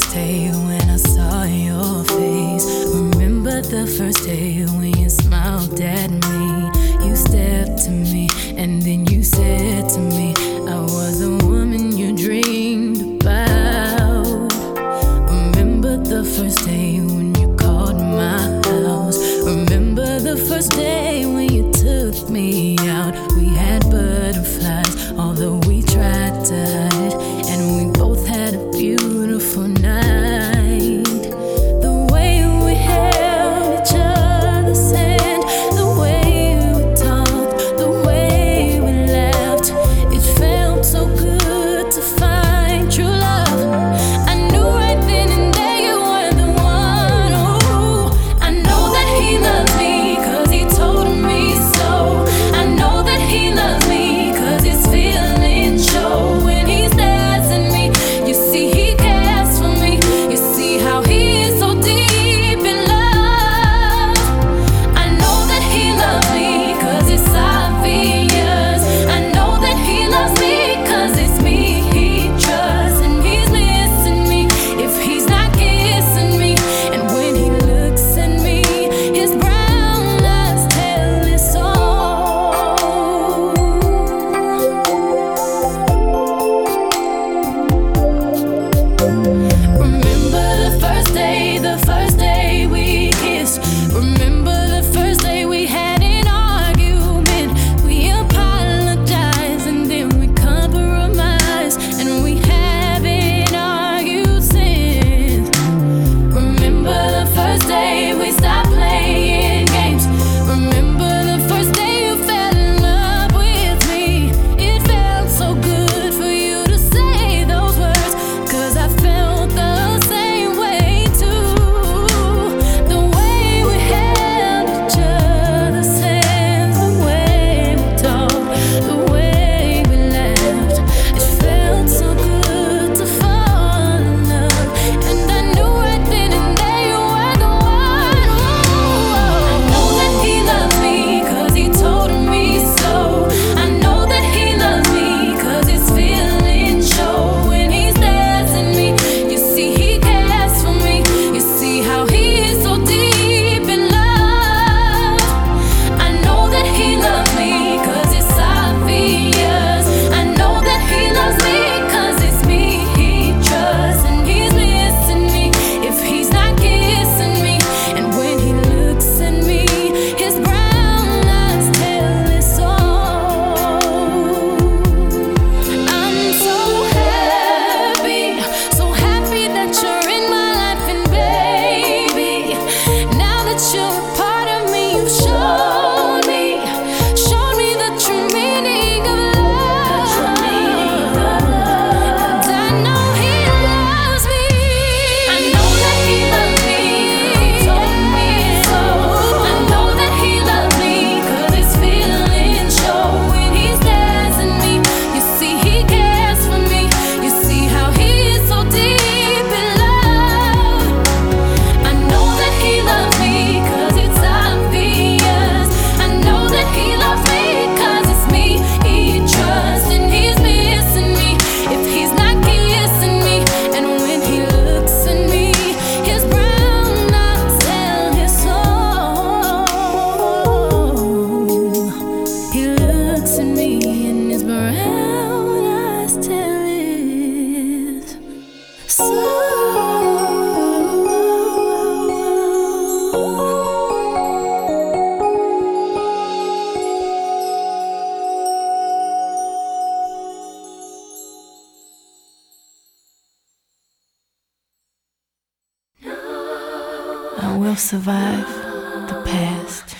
first day when I saw your face. Remember the first day when you smiled at me. You stepped to me and then you said. looks at me and his brown eyes tell. So I will survive the past.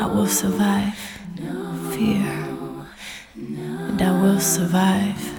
I will survive and I will survive.